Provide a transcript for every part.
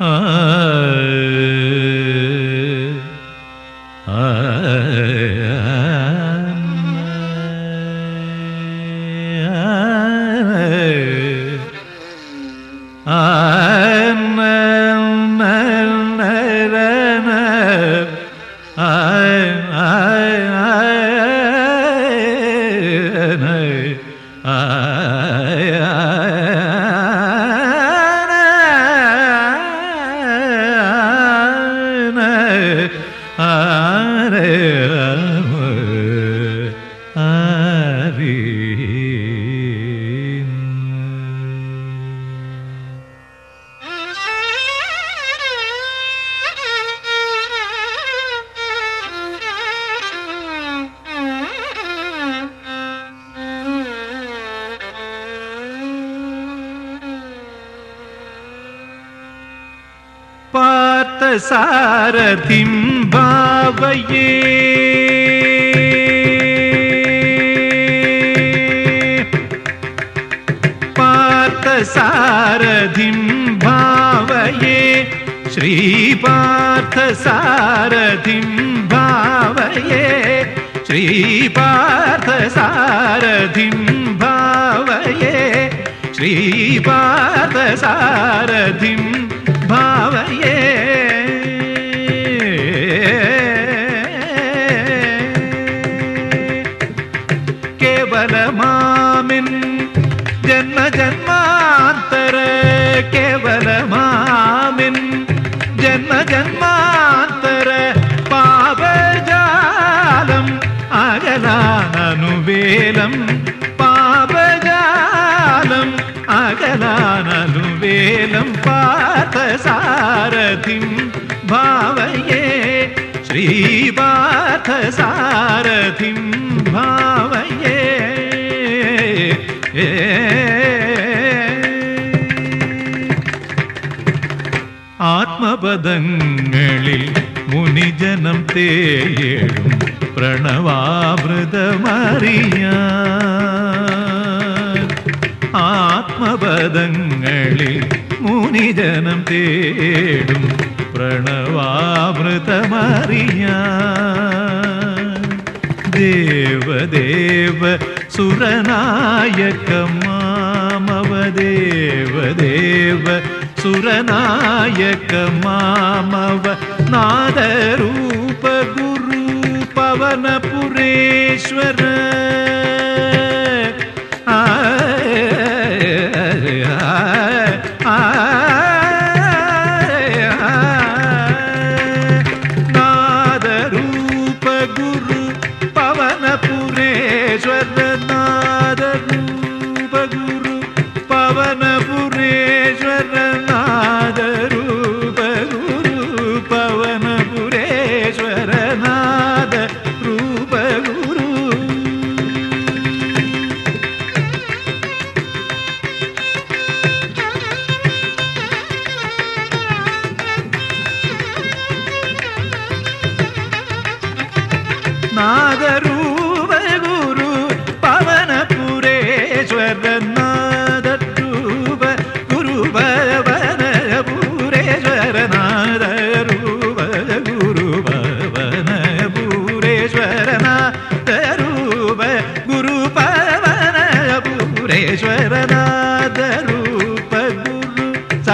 ആ ആ പാർത്ത सारथिं भावये पार्थसारथिं भावये श्रीपार्थसारथिं भावये श्रीपार्थसारथिं भावये श्रीपार्थसारथिं भावये അകലാനനുവേലം പാപജാലം അകലാനനുവേലം പാർത്ഥസാരഥിം ഭാവയേ ശ്രീപാർത്ഥസാരഥിം ഭാവയേ. ആത്മപദങ്ങളിൽ മുനിജനം തേടും പ്രണവാമൃതമറിയ ആത്മപദങ്ങളിൽ മുനിജനം തേടും പ്രണവാമൃതമറിയ ദേവദേവ സുരനായക മാമവദേവദേവ സുരനായക മാമവ നാദരൂപ ഗുരു पवनपुरेश्वर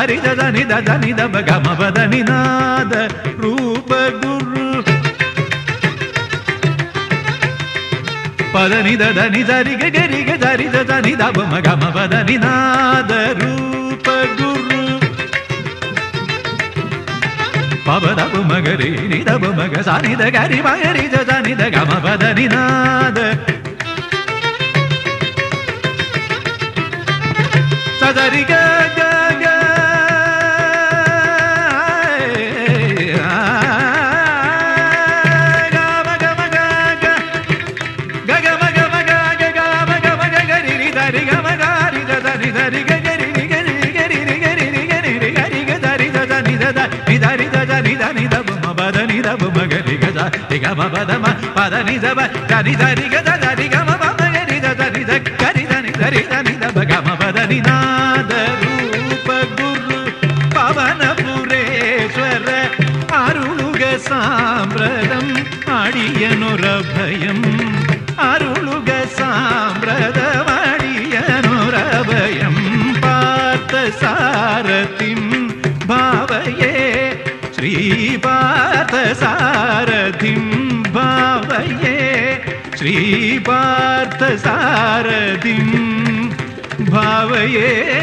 ಹರಿದ ಧನಿ ಧನಿ ದಬ ಗಮ ಬದನಿ ನಾದ ರೂಪ ಗುರು ಪದನಿ ಧನಿ ಧರಿಗ ಗರಿಗ ಧರಿದ ಧನಿ ದಬ ಗಮ ಬದನಿ ನಾದ ರೂಪ ಗುರು ಪಬದ ಮಗರಿ ನಿದಬ ಮಗ ಸಾನಿದ ಗರಿ ಮಗರಿ ಜನಿದ ಗಮ ಬದನಿ ನಾದ ಸದರಿಗ రిగమ పదమ పద నిజ కరి దరి గద దరి గమ పద గరి దరి ద కరి దని దరి దని ద గమ పద నినాద రూప గురు పవన పురేశ్వర అరుణుగ సామ్రదం ఆడియనురభయం அருளுக சாம்பிரதமாடியனுரபயம் பார்த்த சாரத்திம் श्रीपार्थसारथिं भावये श्रीपार्थसारथिं भावये